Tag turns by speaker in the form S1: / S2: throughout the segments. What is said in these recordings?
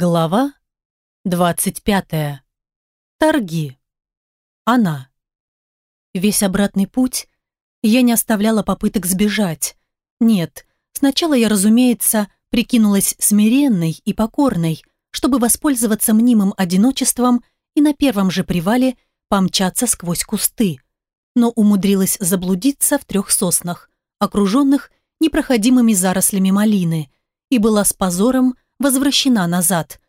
S1: Глава 25. Торги. Она. Весь обратный путь я не оставляла попыток сбежать. Нет, сначала я, разумеется, прикинулась смиренной и покорной, чтобы воспользоваться мнимым одиночеством и на первом же привале помчаться сквозь кусты. Но умудрилась заблудиться в трех соснах, окруженных непроходимыми зарослями малины, и была с позором возвращена назад.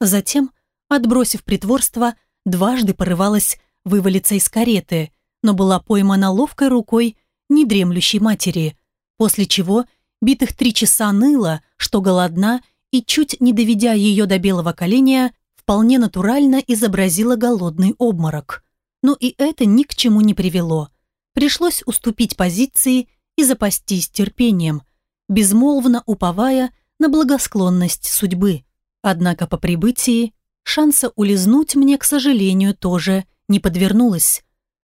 S1: Затем, отбросив притворство, дважды порывалась вывалиться из кареты, но была поймана ловкой рукой недремлющей матери, после чего битых три часа ныла, что голодна, и, чуть не доведя ее до белого коленя, вполне натурально изобразила голодный обморок. Но и это ни к чему не привело. Пришлось уступить позиции и запастись терпением, безмолвно уповая на благосклонность судьбы. Однако по прибытии шанса улизнуть мне, к сожалению, тоже не подвернулось.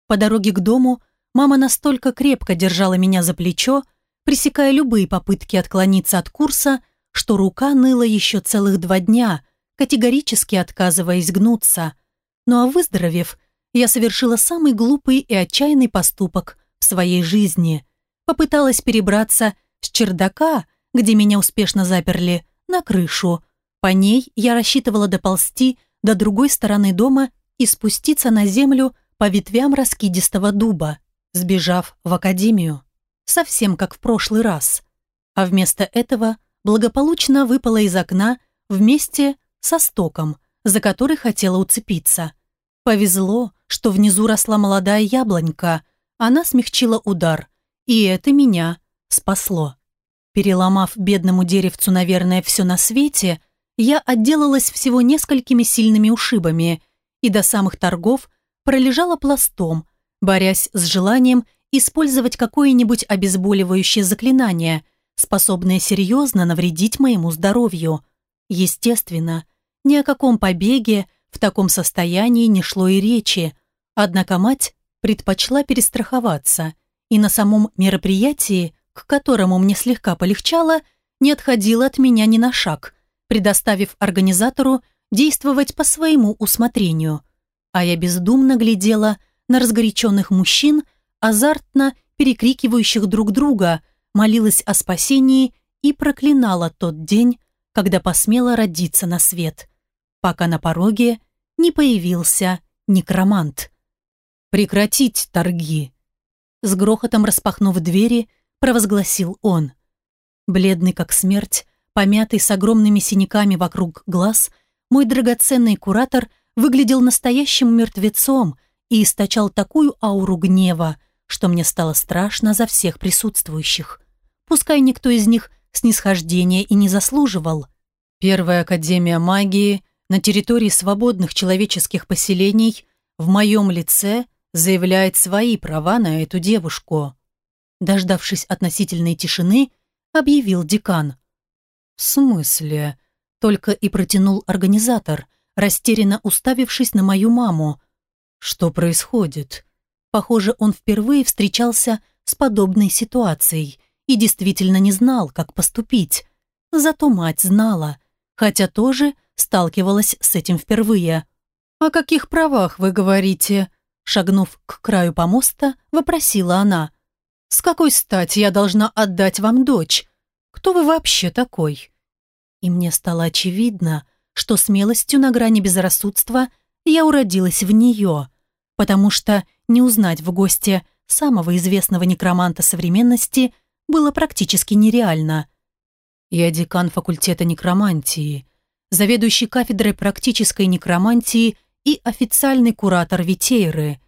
S1: По дороге к дому мама настолько крепко держала меня за плечо, пресекая любые попытки отклониться от курса, что рука ныла еще целых два дня, категорически отказываясь гнуться. Ну а выздоровев, я совершила самый глупый и отчаянный поступок в своей жизни. Попыталась перебраться с чердака где меня успешно заперли, на крышу. По ней я рассчитывала доползти до другой стороны дома и спуститься на землю по ветвям раскидистого дуба, сбежав в академию. Совсем как в прошлый раз. А вместо этого благополучно выпала из окна вместе со стоком, за который хотела уцепиться. Повезло, что внизу росла молодая яблонька, она смягчила удар, и это меня спасло. Переломав бедному деревцу, наверное, все на свете, я отделалась всего несколькими сильными ушибами и до самых торгов пролежала пластом, борясь с желанием использовать какое-нибудь обезболивающее заклинание, способное серьезно навредить моему здоровью. Естественно, ни о каком побеге в таком состоянии не шло и речи, однако мать предпочла перестраховаться, и на самом мероприятии к которому мне слегка полегчало, не отходила от меня ни на шаг, предоставив организатору действовать по своему усмотрению. А я бездумно глядела на разгоряченных мужчин, азартно перекрикивающих друг друга, молилась о спасении и проклинала тот день, когда посмела родиться на свет, пока на пороге не появился некромант. «Прекратить торги!» С грохотом распахнув двери, провозгласил он. Бледный как смерть, помятый с огромными синяками вокруг глаз, мой драгоценный куратор выглядел настоящим мертвецом и источал такую ауру гнева, что мне стало страшно за всех присутствующих. Пускай никто из них снисхождения и не заслуживал. Первая Академия магии на территории свободных человеческих поселений в моем лице заявляет свои права на эту девушку дождавшись относительной тишины, объявил декан. «В смысле?» — только и протянул организатор, растерянно уставившись на мою маму. «Что происходит?» Похоже, он впервые встречался с подобной ситуацией и действительно не знал, как поступить. Зато мать знала, хотя тоже сталкивалась с этим впервые. «О каких правах вы говорите?» Шагнув к краю помоста, вопросила она. С какой стати я должна отдать вам дочь? Кто вы вообще такой?» И мне стало очевидно, что смелостью на грани безрассудства я уродилась в нее, потому что не узнать в гости самого известного некроманта современности было практически нереально. Я декан факультета некромантии, заведующий кафедрой практической некромантии и официальный куратор Витейры.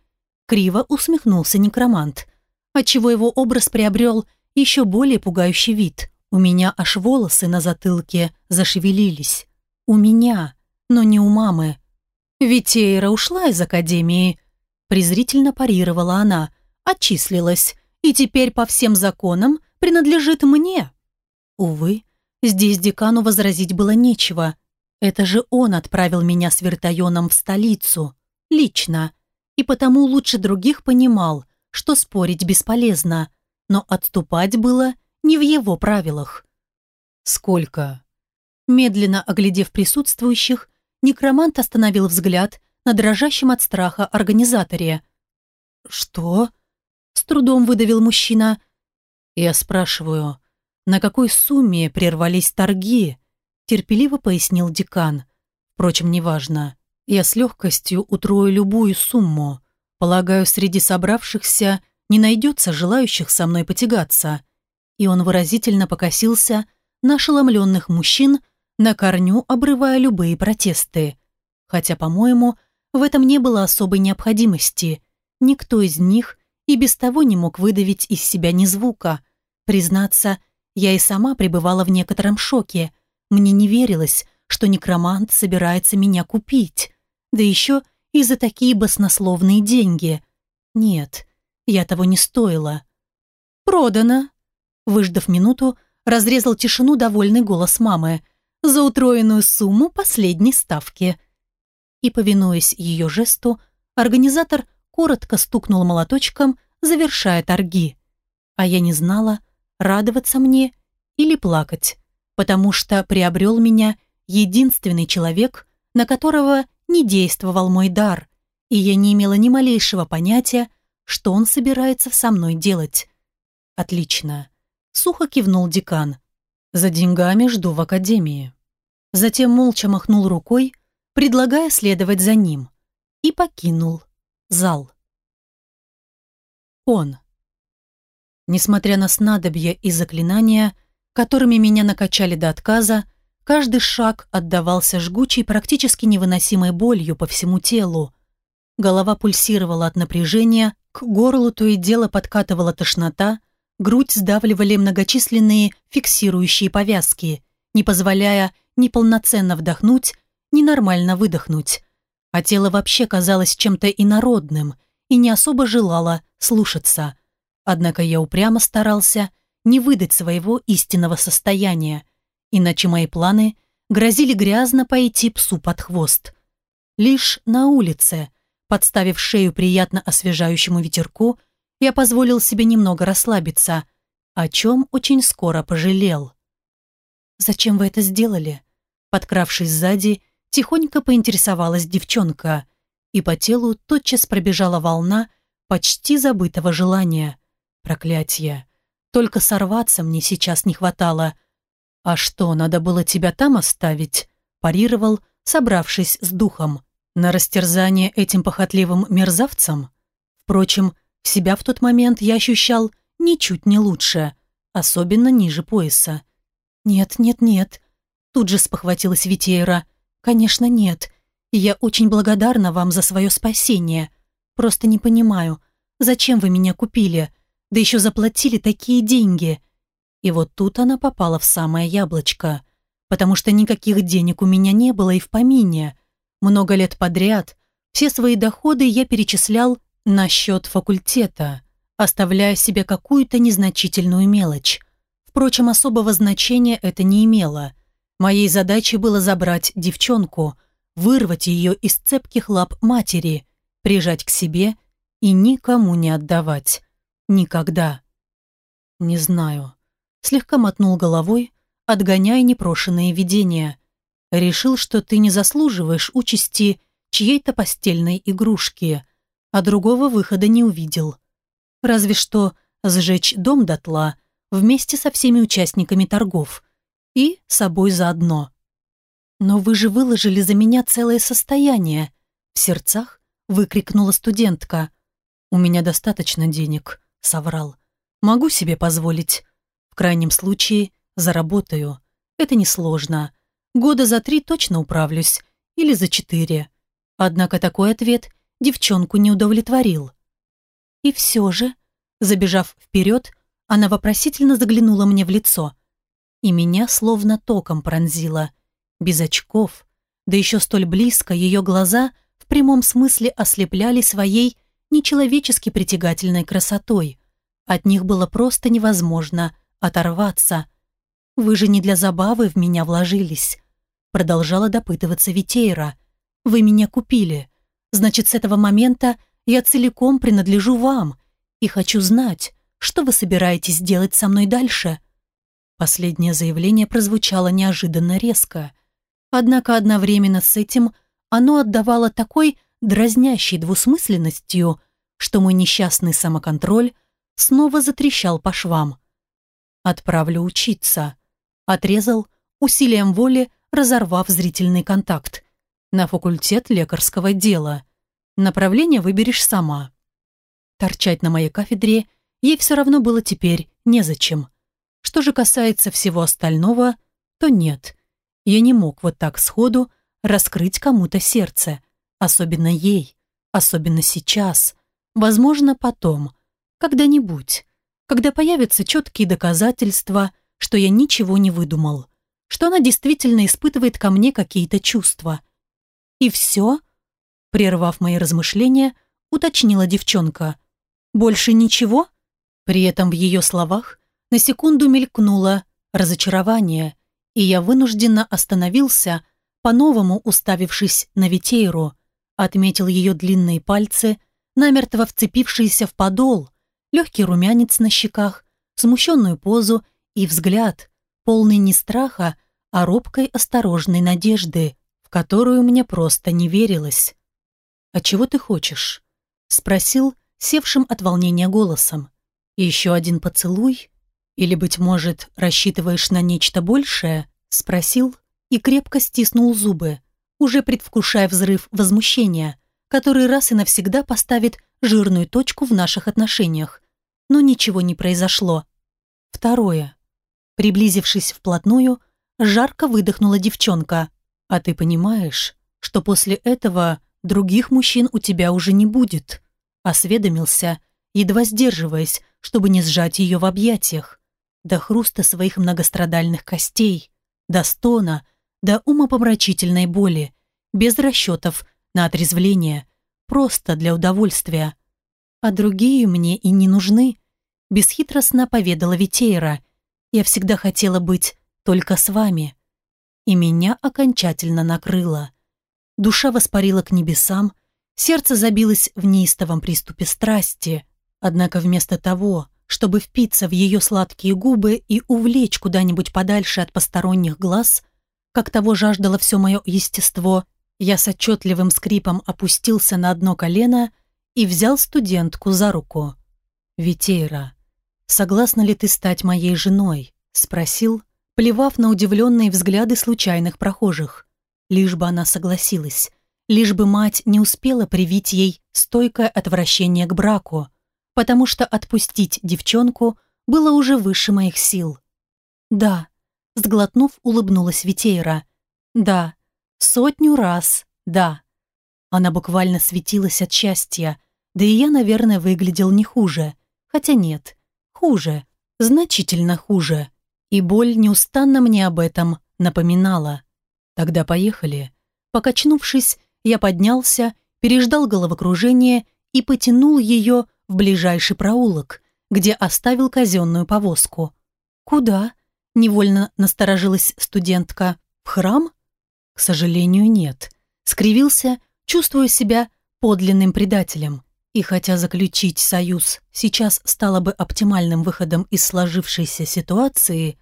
S1: Криво усмехнулся некромант – отчего его образ приобрел еще более пугающий вид. У меня аж волосы на затылке зашевелились. У меня, но не у мамы. Ведь Эйра ушла из академии. Презрительно парировала она, отчислилась, и теперь по всем законам принадлежит мне. Увы, здесь декану возразить было нечего. Это же он отправил меня с вертоеном в столицу. Лично. И потому лучше других понимал, что спорить бесполезно, но отступать было не в его правилах. «Сколько?» Медленно оглядев присутствующих, некромант остановил взгляд на дрожащем от страха организаторе. «Что?» — с трудом выдавил мужчина. «Я спрашиваю, на какой сумме прервались торги?» — терпеливо пояснил декан. «Впрочем, неважно. Я с легкостью утрою любую сумму. Полагаю, среди собравшихся не найдется желающих со мной потягаться». И он выразительно покосился на ошеломленных мужчин, на корню обрывая любые протесты. Хотя, по-моему, в этом не было особой необходимости. Никто из них и без того не мог выдавить из себя ни звука. Признаться, я и сама пребывала в некотором шоке. Мне не верилось, что некромант собирается меня купить. Да еще и за такие баснословные деньги. Нет, я того не стоила. «Продано!» Выждав минуту, разрезал тишину довольный голос мамы. «За утроенную сумму последней ставки». И, повинуясь ее жесту, организатор коротко стукнул молоточком, завершая торги. А я не знала, радоваться мне или плакать, потому что приобрел меня единственный человек, на которого не действовал мой дар, и я не имела ни малейшего понятия, что он собирается со мной делать. Отлично. Сухо кивнул декан. За деньгами жду в академии. Затем молча махнул рукой, предлагая следовать за ним, и покинул зал. Он. Несмотря на снадобья и заклинания, которыми меня накачали до отказа, каждый шаг отдавался жгучей, практически невыносимой болью по всему телу. Голова пульсировала от напряжения, к горлу то и дело подкатывала тошнота, грудь сдавливали многочисленные фиксирующие повязки, не позволяя ни полноценно вдохнуть, ни нормально выдохнуть. А тело вообще казалось чем-то инородным и не особо желало слушаться. Однако я упрямо старался не выдать своего истинного состояния, иначе мои планы грозили грязно пойти псу под хвост. Лишь на улице, подставив шею приятно освежающему ветерку, я позволил себе немного расслабиться, о чем очень скоро пожалел. «Зачем вы это сделали?» Подкравшись сзади, тихонько поинтересовалась девчонка, и по телу тотчас пробежала волна почти забытого желания. Проклятье. Только сорваться мне сейчас не хватало. «А что, надо было тебя там оставить?» парировал, собравшись с духом. «На растерзание этим похотливым мерзавцам?» Впрочем, себя в тот момент я ощущал ничуть не лучше, особенно ниже пояса. «Нет, нет, нет», тут же спохватилась Витейра. «Конечно, нет. я очень благодарна вам за свое спасение. Просто не понимаю, зачем вы меня купили? Да еще заплатили такие деньги». И вот тут она попала в самое яблочко, потому что никаких денег у меня не было и в помине. Много лет подряд все свои доходы я перечислял на счет факультета, оставляя себе какую-то незначительную мелочь. Впрочем, особого значения это не имело. Моей задачей было забрать девчонку, вырвать ее из цепких лап матери, прижать к себе и никому не отдавать. Никогда. Не знаю. Слегка мотнул головой, отгоняя непрошенные видения. Решил, что ты не заслуживаешь участи чьей-то постельной игрушки – а другого выхода не увидел. Разве что сжечь дом дотла вместе со всеми участниками торгов и собой заодно. «Но вы же выложили за меня целое состояние!» В сердцах выкрикнула студентка. «У меня достаточно денег», — соврал. «Могу себе позволить. Крайнем случае заработаю. Это несложно. Года за три точно управлюсь. Или за четыре». Однако такой ответ девчонку не удовлетворил. И все же, забежав вперед, она вопросительно заглянула мне в лицо. И меня словно током пронзило. Без очков, да еще столь близко ее глаза в прямом смысле ослепляли своей нечеловечески притягательной красотой. От них было просто невозможно оторваться. «Вы же не для забавы в меня вложились», продолжала допытываться Витейра. «Вы меня купили. Значит, с этого момента я целиком принадлежу вам и хочу знать, что вы собираетесь делать со мной дальше. Последнее заявление прозвучало неожиданно резко. Однако одновременно с этим оно отдавало такой дразнящей двусмысленностью, что мой несчастный самоконтроль снова затрещал по швам. «Отправлю учиться», — отрезал усилием воли, разорвав зрительный контакт. «На факультет лекарского дела. Направление выберешь сама». Торчать на моей кафедре ей все равно было теперь незачем. Что же касается всего остального, то нет. Я не мог вот так сходу раскрыть кому-то сердце, особенно ей, особенно сейчас, возможно, потом, когда-нибудь, когда появятся четкие доказательства, что я ничего не выдумал, что она действительно испытывает ко мне какие-то чувства. И все, прервав мои размышления, уточнила девчонка. Больше ничего? При этом в ее словах на секунду мелькнуло разочарование, и я вынужденно остановился, по-новому уставившись на Витейру, отметил ее длинные пальцы, намертво вцепившиеся в подол, легкий румянец на щеках, смущенную позу и взгляд, полный не страха, а робкой осторожной надежды, в которую мне просто не верилось. «А чего ты хочешь?» — спросил, севшим от волнения голосом. «Еще один поцелуй?» «Или, быть может, рассчитываешь на нечто большее?» – спросил и крепко стиснул зубы, уже предвкушая взрыв возмущения, который раз и навсегда поставит жирную точку в наших отношениях. Но ничего не произошло. Второе. Приблизившись вплотную, жарко выдохнула девчонка. «А ты понимаешь, что после этого других мужчин у тебя уже не будет?» Осведомился, едва сдерживаясь, чтобы не сжать ее в объятиях до хруста своих многострадальных костей, до стона, до умопомрачительной боли, без расчетов на отрезвление, просто для удовольствия. А другие мне и не нужны, бесхитростно поведала Витейра. Я всегда хотела быть только с вами. И меня окончательно накрыло. Душа воспарила к небесам, сердце забилось в неистовом приступе страсти. Однако вместо того, чтобы впиться в ее сладкие губы и увлечь куда-нибудь подальше от посторонних глаз, как того жаждало все мое естество, я с отчетливым скрипом опустился на одно колено и взял студентку за руку. «Витейра, согласна ли ты стать моей женой?» — спросил, плевав на удивленные взгляды случайных прохожих. Лишь бы она согласилась, лишь бы мать не успела привить ей стойкое отвращение к браку — потому что отпустить девчонку было уже выше моих сил. «Да», — сглотнув, улыбнулась Витейра. «Да, сотню раз, да». Она буквально светилась от счастья, да и я, наверное, выглядел не хуже. Хотя нет, хуже, значительно хуже. И боль неустанно мне об этом напоминала. Тогда поехали. Покачнувшись, я поднялся, переждал головокружение и потянул ее в ближайший проулок, где оставил казенную повозку. «Куда?» – невольно насторожилась студентка. «В храм?» «К сожалению, нет». Скривился, чувствуя себя подлинным предателем. И хотя заключить союз сейчас стало бы оптимальным выходом из сложившейся ситуации,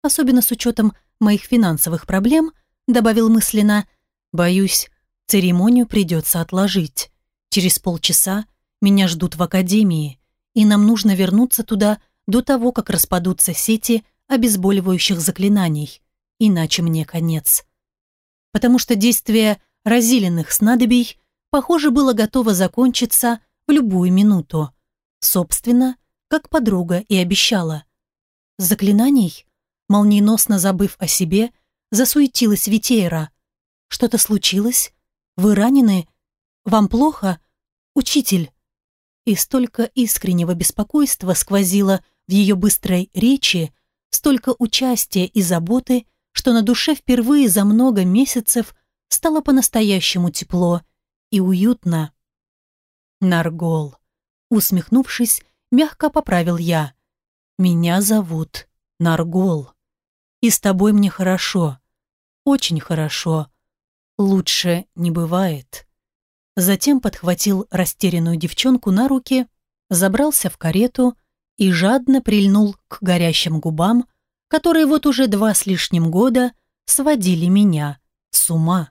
S1: особенно с учетом моих финансовых проблем, добавил мысленно, боюсь, церемонию придется отложить. Через полчаса меня ждут в академии, и нам нужно вернуться туда до того, как распадутся сети обезболивающих заклинаний, иначе мне конец. Потому что действие разиленных снадобий, похоже, было готово закончиться в любую минуту. Собственно, как подруга и обещала. Заклинаний, молниеносно забыв о себе, засуетилась Витейра. «Что-то случилось? Вы ранены? Вам плохо? Учитель?» и столько искреннего беспокойства сквозило в ее быстрой речи, столько участия и заботы, что на душе впервые за много месяцев стало по-настоящему тепло и уютно. Наргол. Усмехнувшись, мягко поправил я. «Меня зовут Наргол. И с тобой мне хорошо. Очень хорошо. Лучше не бывает». Затем подхватил растерянную девчонку на руки, забрался в карету и жадно прильнул к горящим губам, которые вот уже два с лишним года сводили меня с ума.